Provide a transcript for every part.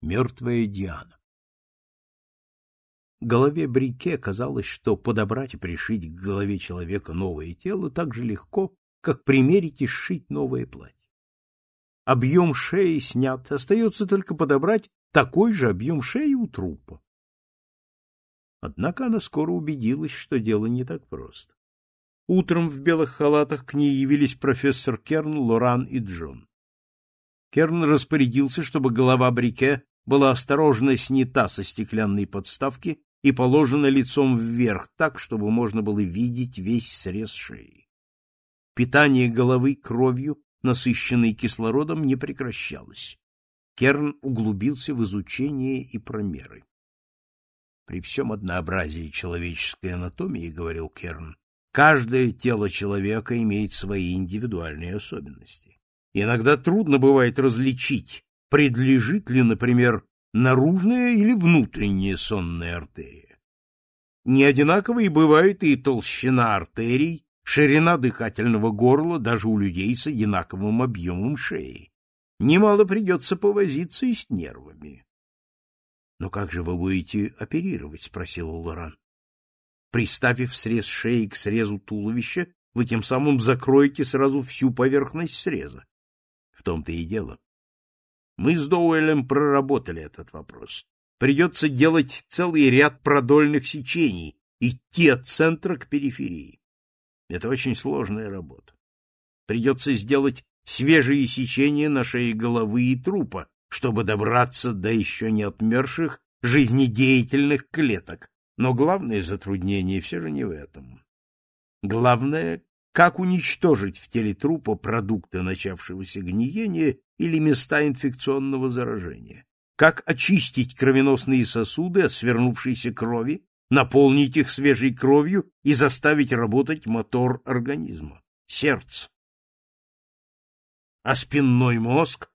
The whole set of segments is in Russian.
Мертвая Диана. Голове Брике казалось, что подобрать и пришить к голове человека новое тело так же легко, как примерить и сшить новое платье. Объем шеи снят, остается только подобрать такой же объем шеи у трупа. Однако она скоро убедилась, что дело не так просто. Утром в белых халатах к ней явились профессор Керн, Лоран и Джон. Керн распорядился, чтобы голова Брике была осторожно снята со стеклянной подставки и положена лицом вверх так, чтобы можно было видеть весь срез шеи. Питание головы кровью, насыщенной кислородом, не прекращалось. Керн углубился в изучение и промеры. При всем однообразии человеческой анатомии, говорил Керн, каждое тело человека имеет свои индивидуальные особенности. Иногда трудно бывает различить, предлежит ли, например, наружная или внутренняя сонная артерия. Не одинаковой бывает и толщина артерий, ширина дыхательного горла даже у людей с одинаковым объемом шеи. Немало придется повозиться и с нервами. — Но как же вы будете оперировать? — спросил Лоран. — Приставив срез шеи к срезу туловища, вы тем самым закроете сразу всю поверхность среза. В том-то и дело. Мы с Доуэлем проработали этот вопрос. Придется делать целый ряд продольных сечений, идти от центра к периферии. Это очень сложная работа. Придется сделать свежие сечения на шее головы и трупа, чтобы добраться до еще не отмерших жизнедеятельных клеток. Но главное затруднение все же не в этом. Главное, как уничтожить в теле трупа продукты начавшегося гниения или места инфекционного заражения, как очистить кровеносные сосуды от свернувшейся крови, наполнить их свежей кровью и заставить работать мотор организма, сердце. А спинной мозг?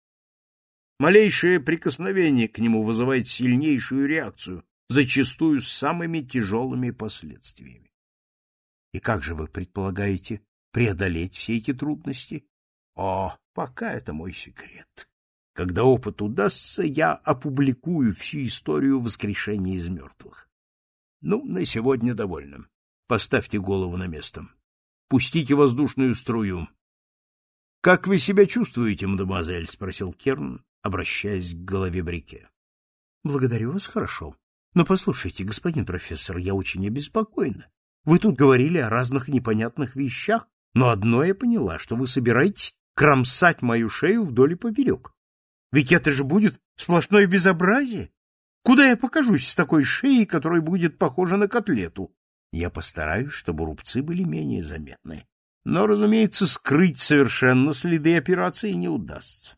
Малейшее прикосновение к нему вызывает сильнейшую реакцию, зачастую с самыми тяжелыми последствиями. И как же вы предполагаете преодолеть все эти трудности? О, пока это мой секрет. Когда опыт удастся, я опубликую всю историю воскрешения из мертвых. Ну, на сегодня довольно. Поставьте голову на место. Пустите воздушную струю. — Как вы себя чувствуете, мадемуазель? — спросил Керн, обращаясь к голове Брике. — Благодарю вас хорошо. Но послушайте, господин профессор, я очень обеспокоена. Вы тут говорили о разных непонятных вещах, но одно я поняла, что вы собираетесь кромсать мою шею вдоль и поперек. Ведь это же будет сплошное безобразие. Куда я покажусь с такой шеей, которая будет похожа на котлету? Я постараюсь, чтобы рубцы были менее заметны. Но, разумеется, скрыть совершенно следы операции не удастся.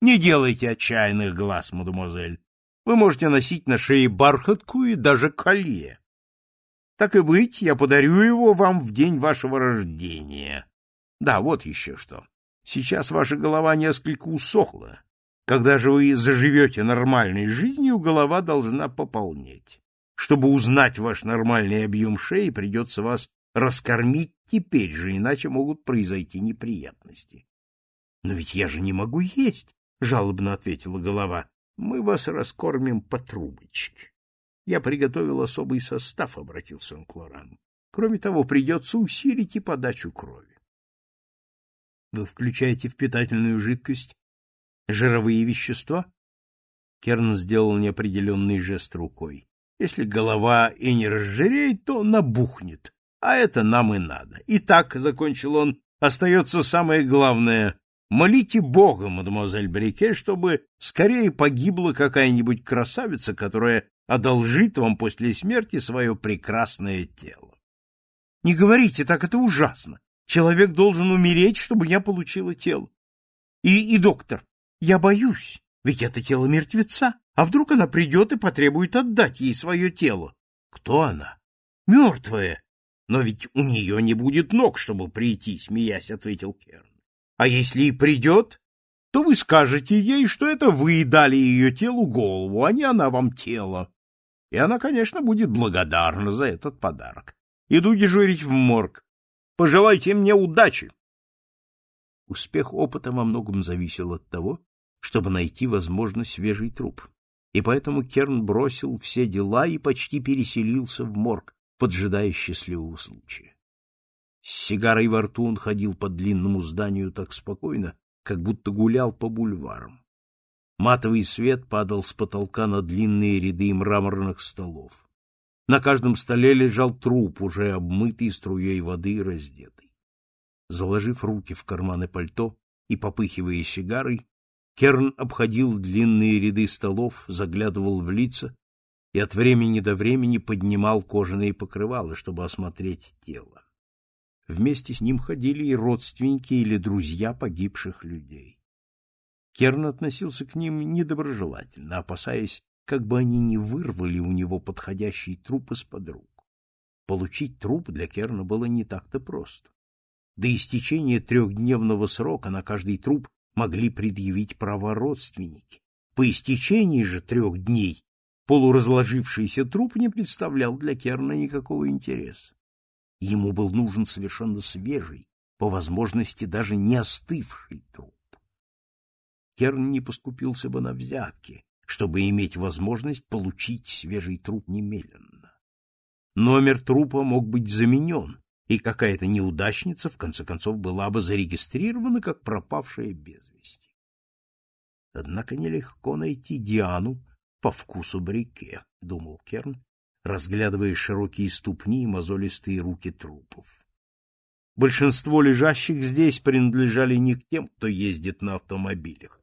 Не делайте отчаянных глаз, мадемуазель. Вы можете носить на шее бархатку и даже колье. Так и быть, я подарю его вам в день вашего рождения. Да, вот еще что. Сейчас ваша голова несколько усохла. Когда же вы заживете нормальной жизнью, голова должна пополнеть. Чтобы узнать ваш нормальный объем шеи, придется вас раскормить теперь же, иначе могут произойти неприятности. — Но ведь я же не могу есть, — жалобно ответила голова. — Мы вас раскормим по трубочке. Я приготовил особый состав, — обратился он к Лорану. Кроме того, придется усилить и подачу крови. Вы включаете в питательную жидкость жировые вещества? Керн сделал неопределенный жест рукой. Если голова и не разжиреет, то набухнет, а это нам и надо. И так, — закончил он, — остается самое главное. Молите Бога, мадемуазель Брике, чтобы скорее погибла какая-нибудь красавица, которая одолжит вам после смерти свое прекрасное тело. Не говорите так, это ужасно. Человек должен умереть, чтобы я получила тело. И, и доктор, я боюсь, ведь это тело мертвеца. А вдруг она придет и потребует отдать ей свое тело? Кто она? Мертвая. Но ведь у нее не будет ног, чтобы прийти, смеясь, ответил Керн. А если и придет, то вы скажете ей, что это вы дали ее телу голову, а не она вам тело. И она, конечно, будет благодарна за этот подарок. Иду дежурить в морг. Пожелайте мне удачи. Успех опыта во многом зависел от того, чтобы найти, возможно, свежий труп. и поэтому Керн бросил все дела и почти переселился в морг, поджидая счастливого случая. С сигарой во рту он ходил по длинному зданию так спокойно, как будто гулял по бульварам. Матовый свет падал с потолка на длинные ряды мраморных столов. На каждом столе лежал труп, уже обмытый струей воды и раздетый. Заложив руки в карманы пальто и попыхивая сигарой, Керн обходил длинные ряды столов, заглядывал в лица и от времени до времени поднимал кожаные покрывала, чтобы осмотреть тело. Вместе с ним ходили и родственники или друзья погибших людей. Керн относился к ним недоброжелательно, опасаясь, как бы они не вырвали у него подходящий труп из-под рук. Получить труп для Керна было не так-то просто. До истечения трехдневного срока на каждый труп могли предъявить права родственники. По истечении же трех дней полуразложившийся труп не представлял для Керна никакого интереса. Ему был нужен совершенно свежий, по возможности даже не остывший труп. Керн не поскупился бы на взятки, чтобы иметь возможность получить свежий труп немедленно. Номер трупа мог быть заменен, и какая-то неудачница, в конце концов, была бы зарегистрирована как пропавшая без вести. Однако нелегко найти Диану по вкусу Брике, — думал Керн, разглядывая широкие ступни и мозолистые руки трупов. Большинство лежащих здесь принадлежали не к тем, кто ездит на автомобилях.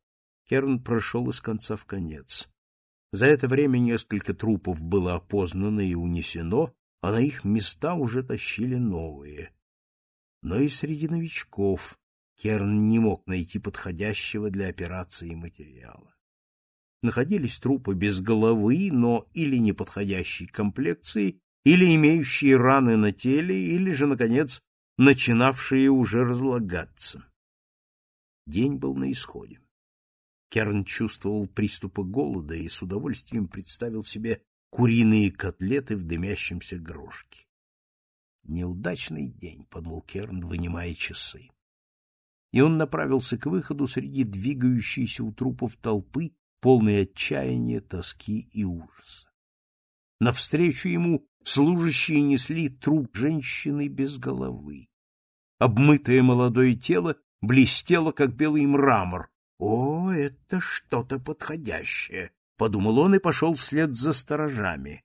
Керн прошел из конца в конец. За это время несколько трупов было опознано и унесено, а на их места уже тащили новые. Но и среди новичков Керн не мог найти подходящего для операции материала. Находились трупы без головы, но или неподходящей комплекции, или имеющие раны на теле, или же, наконец, начинавшие уже разлагаться. День был на исходе. Керн чувствовал приступы голода и с удовольствием представил себе куриные котлеты в дымящемся грошке. Неудачный день, подумал Керн, вынимая часы. И он направился к выходу среди двигающейся у трупов толпы, полной отчаяния, тоски и ужаса. Навстречу ему служащие несли труп женщины без головы. Обмытое молодое тело блестело, как белый мрамор. О, это что-то подходящее! подумал он и пошел вслед за сторожами.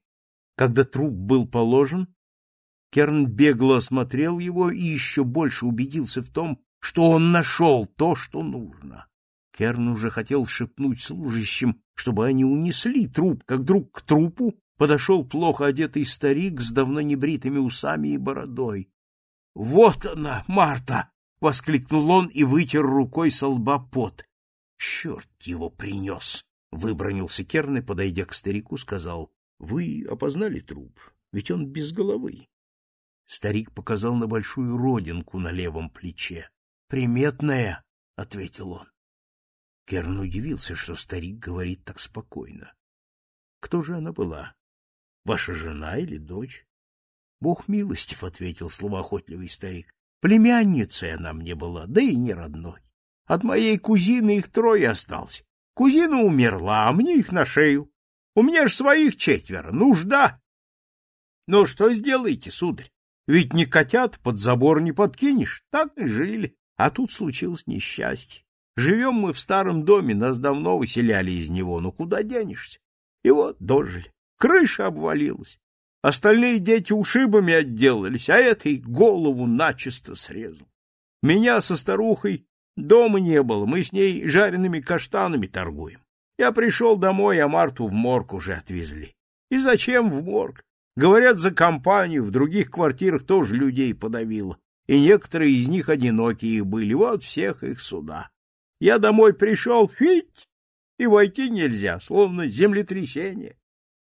Когда труп был положен, Керн бегло осмотрел его и еще больше убедился в том, что он нашел то, что нужно. Керн уже хотел шепнуть служащим, чтобы они унесли труп, как вдруг к трупу подошел плохо одетый старик с давно небритыми усами и бородой. — Вот она, Марта! — воскликнул он и вытер рукой со лба пот. — Черт его принес! Выбронился Керн и, подойдя к старику, сказал, — Вы опознали труп? Ведь он без головы. Старик показал на большую родинку на левом плече. — Приметная, — ответил он. Керн удивился, что старик говорит так спокойно. — Кто же она была? Ваша жена или дочь? — Бог милостив, — ответил словоохотливый старик. — Племянницей она мне была, да и не родной. От моей кузины их трое осталось. Кузина умерла, а мне их на шею. У меня ж своих четверо, нужда. Ну, что сделаете, сударь? Ведь не котят под забор не подкинешь, так и жили. А тут случилось несчастье. Живем мы в старом доме, нас давно выселяли из него, но куда денешься? И вот дожили. Крыша обвалилась. Остальные дети ушибами отделались, а этой голову начисто срезал. Меня со старухой Дома не было, мы с ней жареными каштанами торгуем. Я пришел домой, а Марту в морг уже отвезли. И зачем в морг? Говорят, за компанию в других квартирах тоже людей подавило. И некоторые из них одинокие были, вот всех их сюда. Я домой пришел, фить, и войти нельзя, словно землетрясение.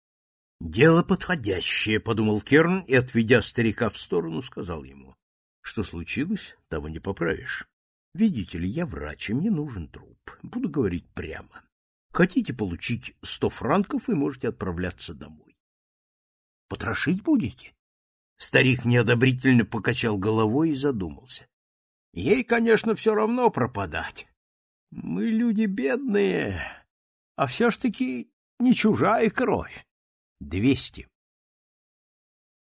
— Дело подходящее, — подумал Керн и, отведя старика в сторону, сказал ему. — Что случилось, того не поправишь. Видите ли, я врач, и мне нужен труп. Буду говорить прямо. Хотите получить сто франков, и можете отправляться домой. Потрошить будете? Старик неодобрительно покачал головой и задумался. Ей, конечно, все равно пропадать. Мы люди бедные, а все ж таки Не чужая кровь. Двести.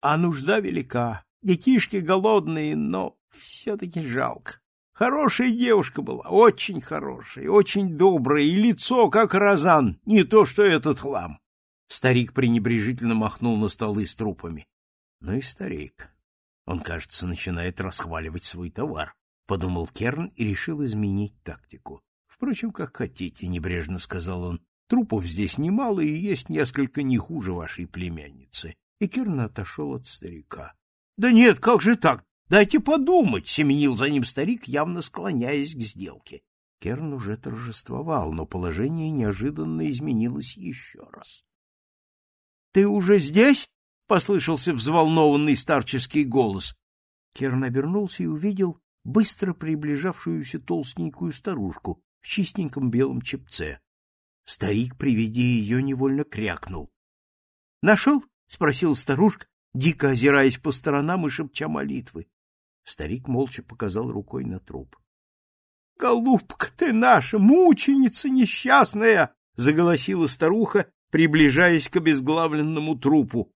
А нужда велика. Детишки голодные, но все-таки жалко. Хорошая девушка была, очень хорошая, очень добрая, и лицо, как розан, не то что этот хлам. Старик пренебрежительно махнул на столы с трупами. Ну и старик. Он, кажется, начинает расхваливать свой товар, — подумал Керн и решил изменить тактику. Впрочем, как хотите, — небрежно сказал он. Трупов здесь немало, и есть несколько не хуже вашей племянницы. И Керн отошел от старика. — Да нет, как же так? Дайте подумать, — семенил за ним старик, явно склоняясь к сделке. Керн уже торжествовал, но положение неожиданно изменилось еще раз. — Ты уже здесь? послышался взволнованный старческий голос. Керн обернулся и увидел быстро приближавшуюся толстенькую старушку в чистеньком белом чепце. Старик при виде ее невольно крякнул. — Нашел? — спросил старушка, дико озираясь по сторонам и шепча молитвы. Старик молча показал рукой на труп. — Голубка ты наша, мученица несчастная! — заголосила старуха, приближаясь к обезглавленному трупу.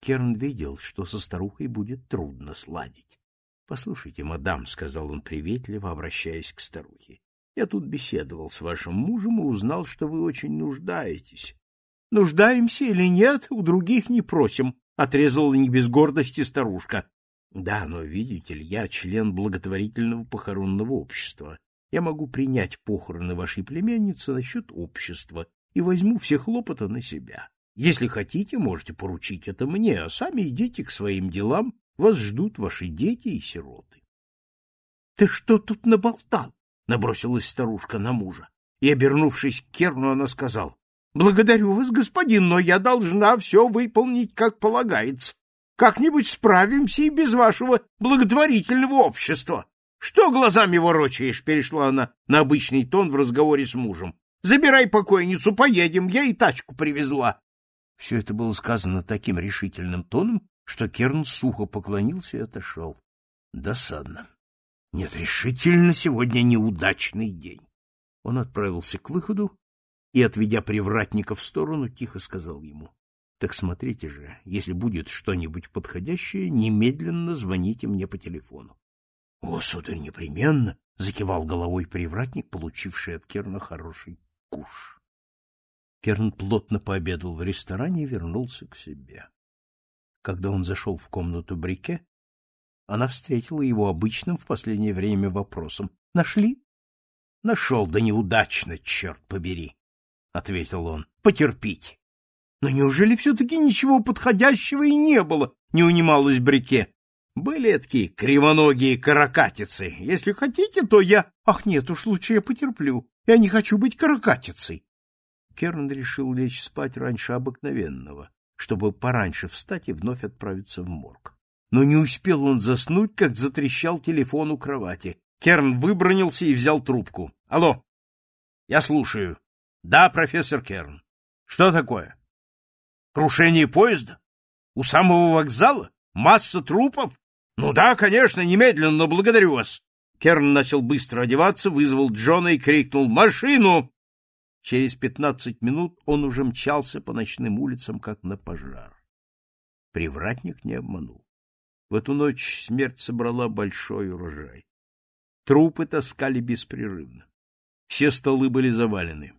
Керн видел, что со старухой будет трудно сладить. — Послушайте, мадам, — сказал он приветливо, обращаясь к старухе, — я тут беседовал с вашим мужем и узнал, что вы очень нуждаетесь. — Нуждаемся или нет, у других не просим, — отрезала не без гордости старушка. — Да, но, видите ли, я член благотворительного похоронного общества. Я могу принять похороны вашей племянницы на счет общества и возьму все хлопоты на себя. Если хотите, можете поручить это мне, а сами идите к своим делам, вас ждут ваши дети и сироты. — Ты что тут наболтал? — набросилась старушка на мужа. И, обернувшись к Керну, она сказала, — Благодарю вас, господин, но я должна все выполнить, как полагается. Как-нибудь справимся и без вашего благотворительного общества. — Что глазами ворочаешь? — перешла она на обычный тон в разговоре с мужем. — Забирай покойницу, поедем, я и тачку привезла. Все это было сказано таким решительным тоном, что Керн сухо поклонился и отошел. Досадно. Нет, решительно сегодня неудачный день. Он отправился к выходу и, отведя привратника в сторону, тихо сказал ему. — Так смотрите же, если будет что-нибудь подходящее, немедленно звоните мне по телефону. — О, сударь, непременно! — закивал головой привратник, получивший от Керна хороший куш. Керн плотно пообедал в ресторане и вернулся к себе. Когда он зашел в комнату Брике, она встретила его обычным в последнее время вопросом. — Нашли? — Нашел, да неудачно, черт побери, — ответил он. — Потерпите. — Но неужели все-таки ничего подходящего и не было? — не унималась Брике. — Были такие кривоногие каракатицы. Если хотите, то я... — Ах, нет уж, лучше я потерплю. Я не хочу быть каракатицей. Керн решил лечь спать раньше обыкновенного, чтобы пораньше встать и вновь отправиться в морг. Но не успел он заснуть, как затрещал телефон у кровати. Керн выбронился и взял трубку. — Алло! — Я слушаю. — Да, профессор Керн. — Что такое? — Крушение поезда? У самого вокзала? Масса трупов? — Ну да, конечно, немедленно, благодарю вас. Керн начал быстро одеваться, вызвал Джона и крикнул «Машину!» Через пятнадцать минут он уже мчался по ночным улицам, как на пожар. Привратник не обманул. В эту ночь смерть собрала большой урожай. Трупы таскали беспрерывно. Все столы были завалены.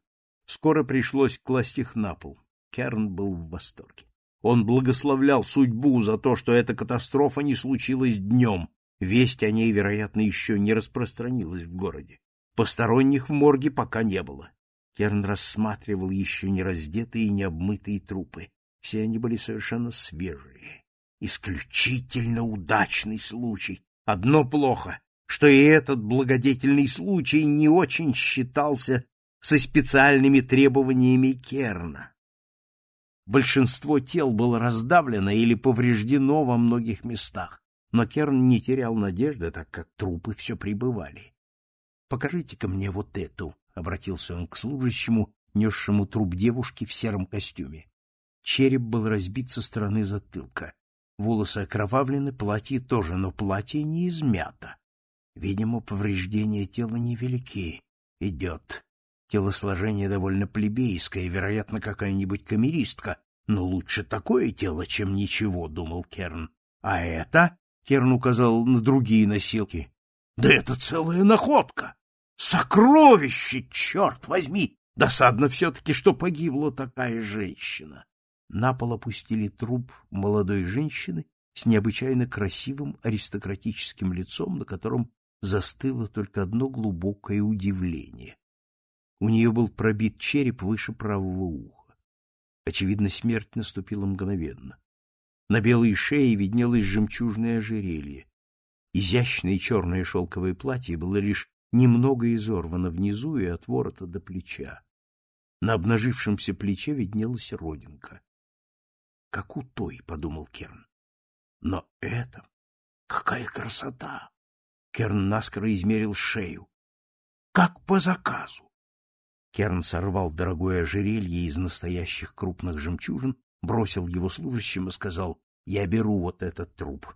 Скоро пришлось класть их на пол. Керн был в восторге. Он благословлял судьбу за то, что эта катастрофа не случилась днем. Весть о ней, вероятно, еще не распространилась в городе. Посторонних в морге пока не было. Керн рассматривал еще не раздетые и не обмытые трупы. Все они были совершенно свежие. Исключительно удачный случай. Одно плохо, что и этот благодетельный случай не очень считался со специальными требованиями Керна. Большинство тел было раздавлено или повреждено во многих местах, но Керн не терял надежды, так как трупы все прибывали. — Покажите-ка мне вот эту, — обратился он к служащему, несшему труп девушки в сером костюме. Череп был разбит со стороны затылка. Волосы окровавлены, платье тоже, но платье не измято. Видимо, повреждения тела невелики. Идет. Телосложение довольно плебейское, вероятно, какая-нибудь камеристка, но лучше такое тело, чем ничего, — думал Керн. А это, — Керн указал на другие носилки, — да это целая находка! Сокровище, черт возьми! Досадно все-таки, что погибла такая женщина. На пол опустили труп молодой женщины с необычайно красивым аристократическим лицом, на котором застыло только одно глубокое удивление. У нее был пробит череп выше правого уха. Очевидно, смерть наступила мгновенно. На белой шее виднелось жемчужное ожерелье. Изящное черное шелковое платье было лишь немного изорвано внизу и от ворота до плеча. На обнажившемся плече виднелась родинка. «Как у той», — подумал Керн. «Но это... Какая красота!» Керн наскоро измерил шею. «Как по заказу!» Керн сорвал дорогое ожерелье из настоящих крупных жемчужин, бросил его служащим и сказал, «Я беру вот этот труп.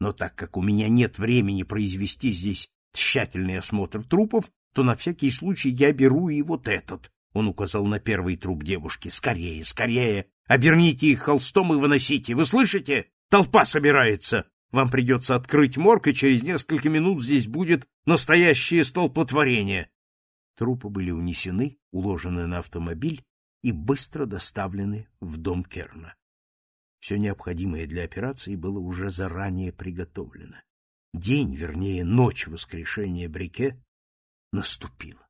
Но так как у меня нет времени произвести здесь тщательный осмотр трупов, то на всякий случай я беру и вот этот. Он указал на первый труп девушки. Скорее, скорее! Оберните их холстом и выносите. Вы слышите? Толпа собирается. Вам придется открыть морг, и через несколько минут здесь будет настоящее столпотворение. Трупы были унесены, уложены на автомобиль и быстро доставлены в дом Керна. Все необходимое для операции было уже заранее приготовлено. День, вернее, ночь воскрешения Брике наступила.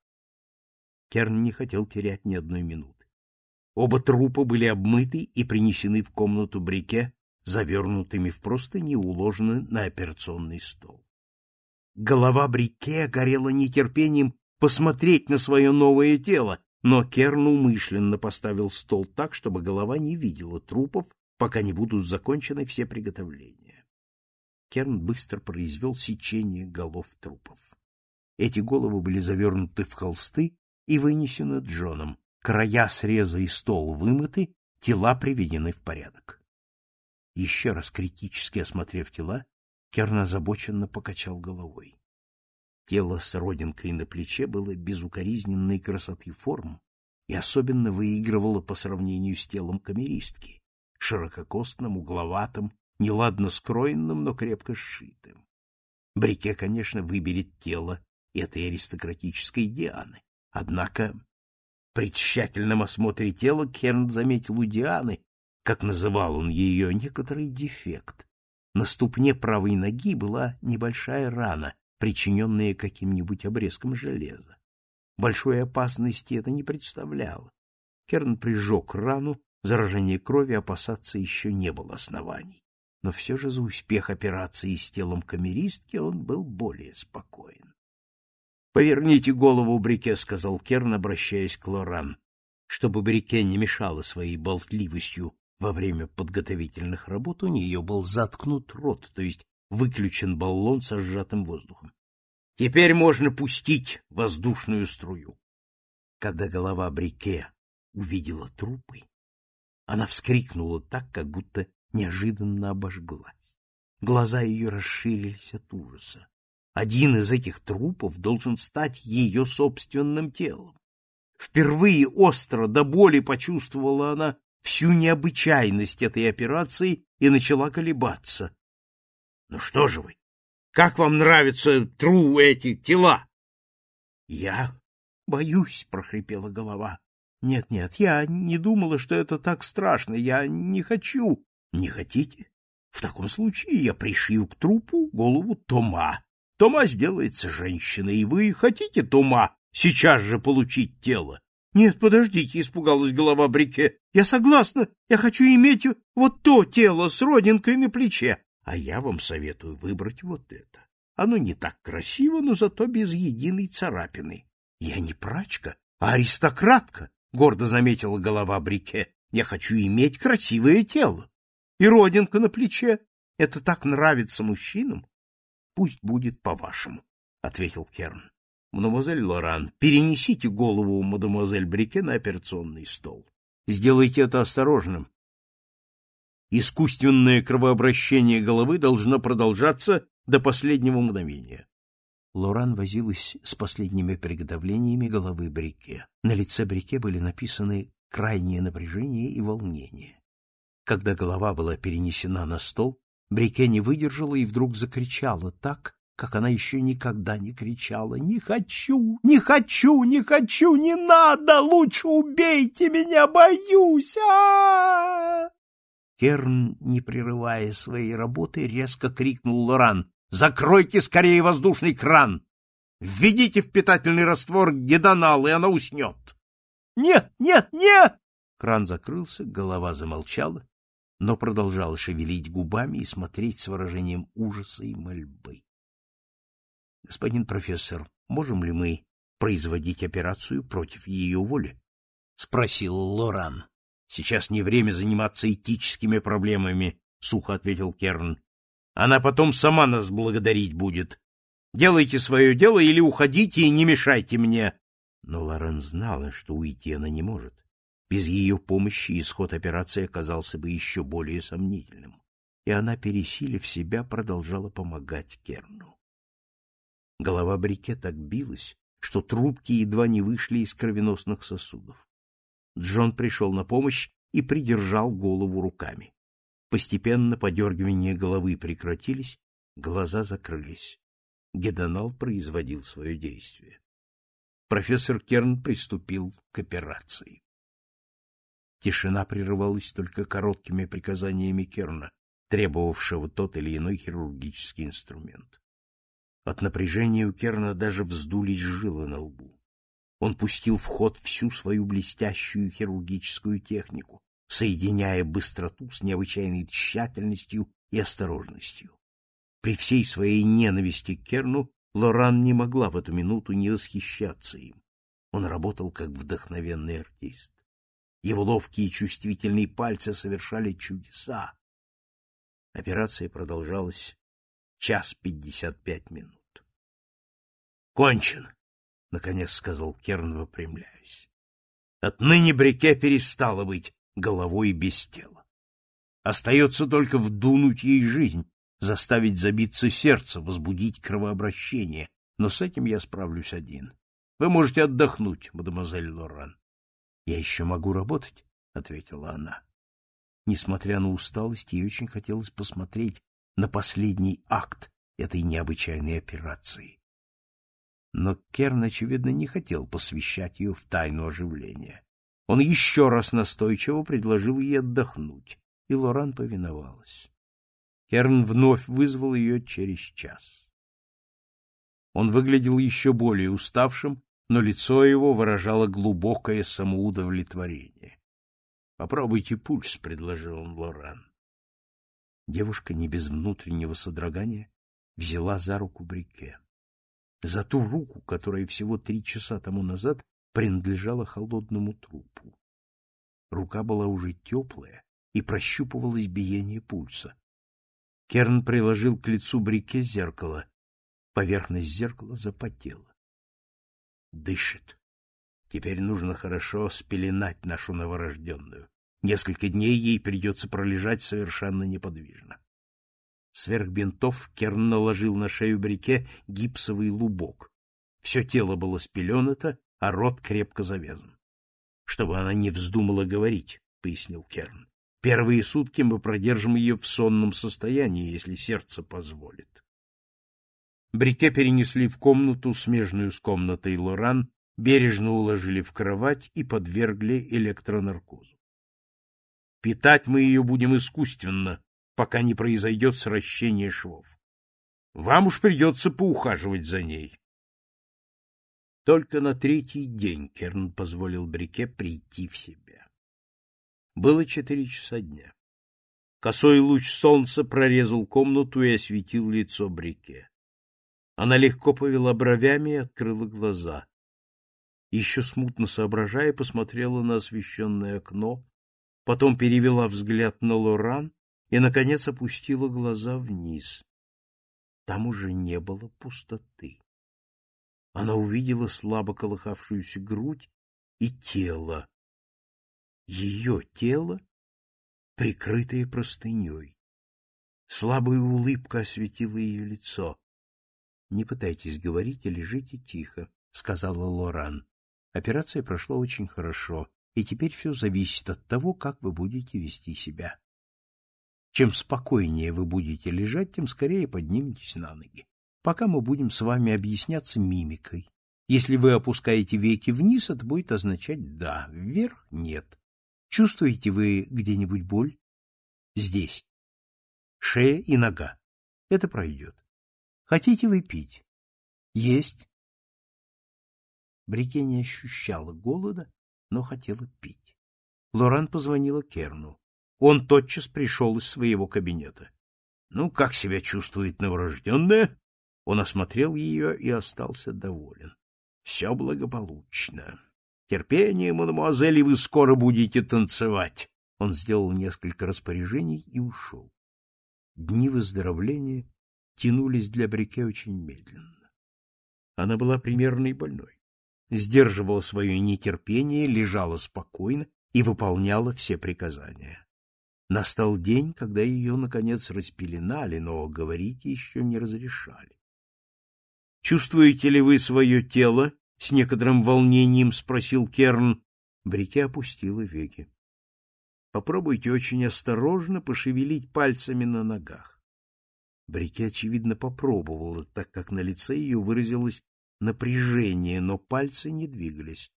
Керн не хотел терять ни одной минуты. Оба трупа были обмыты и принесены в комнату Брике, завернутыми в простыни и уложены на операционный стол. Голова Брике горела нетерпением посмотреть на свое новое тело, но Керн умышленно поставил стол так, чтобы голова не видела трупов, пока не будут закончены все приготовления. Керн быстро произвел сечение голов трупов. Эти головы были завернуты в холсты и вынесены Джоном. Края среза и стол вымыты, тела приведены в порядок. Еще раз критически осмотрев тела, Керн озабоченно покачал головой. Тело с родинкой на плече было безукоризненной красоты форм и особенно выигрывало по сравнению с телом камеристки, ширококостным, угловатым, неладно скроенным, но крепко сшитым. Брике, конечно, выберет тело этой аристократической Дианы. Однако при тщательном осмотре тела Керн заметил у Дианы, как называл он ее, некоторый дефект. На ступне правой ноги была небольшая рана, причиненная каким-нибудь обрезком железа. Большой опасности это не представляло. Керн прижег рану, заражение крови опасаться еще не было оснований но все же за успех операции с телом камеристки он был более спокоен. — Поверните голову, Брике, — сказал Керн, обращаясь к Лоран, чтобы Брике не мешала своей болтливостью во время подготовительных работ, у нее был заткнут рот, то есть выключен баллон со сжатым воздухом. Теперь можно пустить воздушную струю. Когда голова Брике увидела трупы, она вскрикнула так, как будто неожиданно обожглась. Глаза ее расширились от ужаса. Один из этих трупов должен стать ее собственным телом. Впервые остро до боли почувствовала она всю необычайность этой операции и начала колебаться. — Ну что же вы? Как вам нравятся тру эти тела? — Я боюсь, — прохрипела голова. Нет, — Нет-нет, я не думала, что это так страшно. Я не хочу. Не хотите? В таком случае я пришью к трупу голову Тома. Тома сделается женщиной, и вы хотите, Тома, сейчас же получить тело? Нет, подождите, испугалась голова Брике. Я согласна, я хочу иметь вот то тело с родинкой на плече. А я вам советую выбрать вот это. Оно не так красиво, но зато без единой царапины. Я не прачка, а аристократка, гордо заметила голова Брике. Я хочу иметь красивое тело и родинка на плече. Это так нравится мужчинам. Пусть будет по-вашему, — ответил Керн. Мадемуазель Лоран, перенесите голову мадемуазель Брике на операционный стол. Сделайте это осторожным. Искусственное кровообращение головы должно продолжаться до последнего мгновения. Лоран возилась с последними приготовлениями головы Брике. На лице Брике были написаны крайнее напряжение и волнение. Когда голова была перенесена на стол, Брике не выдержала и вдруг закричала так, как она еще никогда не кричала. «Не хочу! Не хочу! Не хочу! Не надо! Лучше убейте меня! Боюсь! а, -а, -а Керн, не прерывая своей работы, резко крикнул Лоран. Закройте скорее воздушный кран! Введите в питательный раствор гедонал, и она уснет. Нет, нет, нет! Кран закрылся, голова замолчала, но продолжала шевелить губами и смотреть с выражением ужаса и мольбы. — Господин профессор, можем ли мы производить операцию против ее воли? — спросил Лоран. — Сейчас не время заниматься этическими проблемами, — сухо ответил Керн. Она потом сама нас благодарить будет. Делайте свое дело или уходите и не мешайте мне. Но Лорен знала, что уйти она не может. Без ее помощи исход операции оказался бы еще более сомнительным. И она, пересилив себя, продолжала помогать Керну. Голова Брике так билась, что трубки едва не вышли из кровеносных сосудов. Джон пришел на помощь и придержал голову руками. Постепенно подергивания головы прекратились, глаза закрылись. Гедонал производил свое действие. Профессор Керн приступил к операции. Тишина прерывалась только короткими приказаниями Керна, требовавшего тот или иной хирургический инструмент. От напряжения у Керна даже вздулись жилы на лбу. Он пустил в ход всю свою блестящую хирургическую технику, соединяя быстроту с необычайной тщательностью и осторожностью. При всей своей ненависти к Керну Лоран не могла в эту минуту не восхищаться им. Он работал как вдохновенный артист. Его ловкие и чувствительные пальцы совершали чудеса. Операция продолжалась час пятьдесят пять минут. — Кончен, — наконец сказал Керн, выпрямляясь. Отныне Брике перестала быть головой без тела. Остается только вдунуть ей жизнь, заставить забиться сердце, возбудить кровообращение, но с этим я справлюсь один. Вы можете отдохнуть, мадемуазель Лоран. — Я еще могу работать, — ответила она. Несмотря на усталость, ей очень хотелось посмотреть на последний акт этой необычайной операции. Но Керн, очевидно, не хотел посвящать ее в тайну оживления. Он еще раз настойчиво предложил ей отдохнуть, и Лоран повиновалась. Керн вновь вызвал ее через час. Он выглядел еще более уставшим, но лицо его выражало глубокое самоудовлетворение. — Попробуйте пульс, — предложил он Лоран. Девушка, не без внутреннего содрогания, взяла за руку Брике. За ту руку, которая всего три часа тому назад принадлежала холодному трупу. Рука была уже теплая и прощупывалось биение пульса. Керн приложил к лицу брике зеркало. Поверхность зеркала запотела. Дышит. Теперь нужно хорошо спеленать нашу новорожденную. Несколько дней ей придется пролежать совершенно неподвижно. Сверх бинтов Керн наложил на шею брике гипсовый лубок. Все тело было спеленато, а рот крепко завязан. Чтобы она не вздумала говорить, — пояснил Керн. Первые сутки мы продержим ее в сонном состоянии, если сердце позволит. Брике перенесли в комнату, смежную с комнатой Лоран, бережно уложили в кровать и подвергли электронаркозу. Питать мы ее будем искусственно, пока не произойдет сращение швов. Вам уж придется поухаживать за ней. Только на третий день Керн позволил Брике прийти в себя. Было четыре часа дня. Косой луч солнца прорезал комнату и осветил лицо Брике. Она легко повела бровями и открыла глаза. Еще смутно соображая, посмотрела на освещенное окно, потом перевела взгляд на Лоран и, наконец, опустила глаза вниз. Там уже не было пустоты она увидела слабо колыхавшуюся грудь и тело. Ее тело, прикрытое простыней. Слабая улыбка осветила ее лицо. — Не пытайтесь говорить и лежите тихо, — сказала Лоран. Операция прошла очень хорошо, и теперь все зависит от того, как вы будете вести себя. Чем спокойнее вы будете лежать, тем скорее подниметесь на ноги. Пока мы будем с вами объясняться мимикой. Если вы опускаете веки вниз, это будет означать «да», вверх — «нет». Чувствуете вы где-нибудь боль? Здесь. Шея и нога. Это пройдет. Хотите вы пить? Есть. Брике не ощущала голода, но хотела пить. Лоран позвонила Керну. Он тотчас пришел из своего кабинета. — Ну, как себя чувствует новорожденная? Он осмотрел ее и остался доволен. — Все благополучно. Терпение, мадемуазель, и вы скоро будете танцевать. Он сделал несколько распоряжений и ушел. Дни выздоровления тянулись для Брике очень медленно. Она была примерной больной сдерживала свое нетерпение, лежала спокойно и выполняла все приказания. Настал день, когда ее, наконец, распеленали, но говорить еще не разрешали. — Чувствуете ли вы свое тело? — с некоторым волнением спросил Керн. Брике опустила веки. — Попробуйте очень осторожно пошевелить пальцами на ногах. Брике, очевидно, попробовала, так как на лице ее выразилось напряжение, но пальцы не двигались.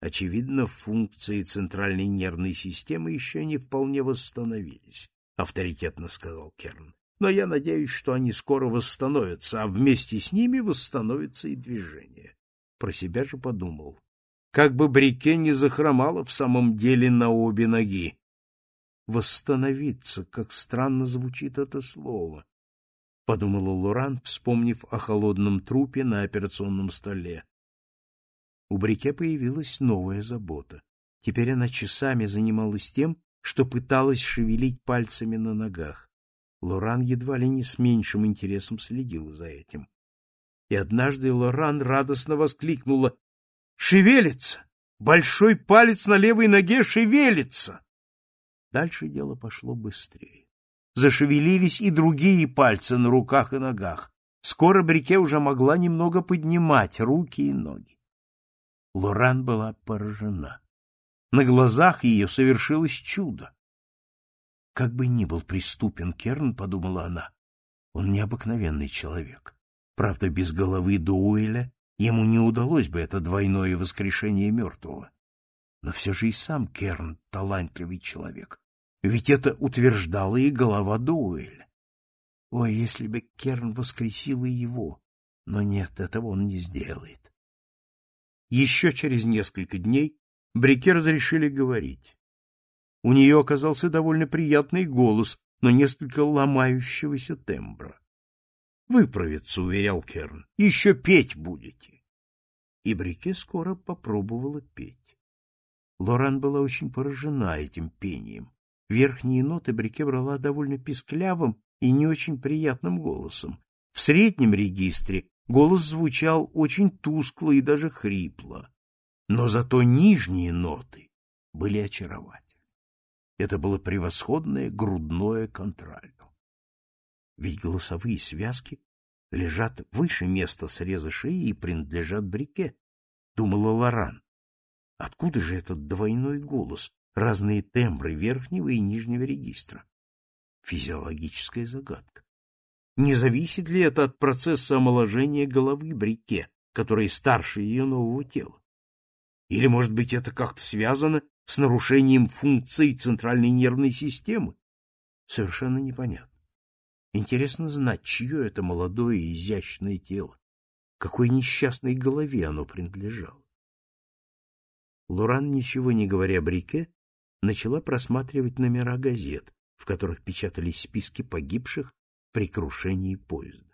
Очевидно, функции центральной нервной системы еще не вполне восстановились, авторитетно сказал Керн. Но я надеюсь, что они скоро восстановятся, а вместе с ними восстановится и движение. Про себя же подумал. Как бы Брике не захромала в самом деле на обе ноги. Восстановиться, как странно звучит это слово. — подумала Лоран, вспомнив о холодном трупе на операционном столе. У Брике появилась новая забота. Теперь она часами занималась тем, что пыталась шевелить пальцами на ногах. Лоран едва ли не с меньшим интересом следила за этим. И однажды Лоран радостно воскликнула «Шевелится! Большой палец на левой ноге шевелится!» Дальше дело пошло быстрее зашевелились и другие пальцы на руках и ногах. Скоро Брике уже могла немного поднимать руки и ноги. Лоран была поражена. На глазах ее совершилось чудо. Как бы ни был преступен Керн, подумала она, он необыкновенный человек. Правда, без головы Дуэля ему не удалось бы это двойное воскрешение мертвого. Но все же и сам Керн талантливый человек. Ведь это утверждала и голова Дуэля. Ой, если бы Керн воскресил и его! Но нет, этого он не сделает. Еще через несколько дней Брике разрешили говорить. У нее оказался довольно приятный голос, но несколько ломающегося тембра. — Выправится, — уверял Керн. — Еще петь будете. И Брике скоро попробовала петь. Лоран была очень поражена этим пением. Верхние ноты Брике брала довольно писклявым и не очень приятным голосом. В среднем регистре голос звучал очень тускло и даже хрипло. Но зато нижние ноты были очаровательны. Это было превосходное грудное контральто. Ведь голосовые связки лежат выше места среза шеи и принадлежат Брике, думала Лоран. Откуда же этот двойной голос, разные тембры верхнего и нижнего регистра. Физиологическая загадка. Не зависит ли это от процесса омоложения головы Брике, которая старше ее нового тела? Или, может быть, это как-то связано с нарушением функций центральной нервной системы? Совершенно непонятно. Интересно знать, чье это молодое и изящное тело, какой несчастной голове оно принадлежало. Луран, ничего не говоря Брике, начала просматривать номера газет, в которых печатались списки погибших при крушении поезда.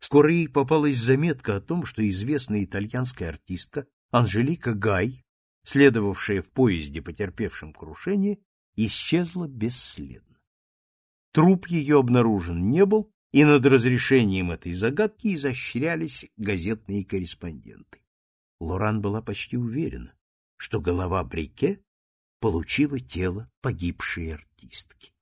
Скоро ей попалась заметка о том, что известная итальянская артистка Анжелика Гай, следовавшая в поезде, потерпевшем крушение, исчезла бесследно. Труп ее обнаружен не был, и над разрешением этой загадки изощрялись газетные корреспонденты. Лоран была почти уверена, что голова Брике получила тело погибшей артистки.